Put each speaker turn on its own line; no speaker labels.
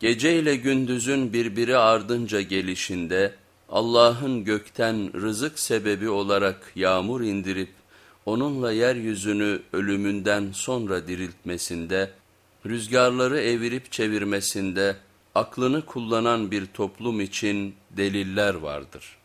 Gece ile gündüzün birbiri ardınca gelişinde Allah'ın gökten rızık sebebi olarak yağmur indirip onunla yeryüzünü ölümünden sonra diriltmesinde, rüzgarları evirip çevirmesinde aklını kullanan bir toplum için deliller vardır.''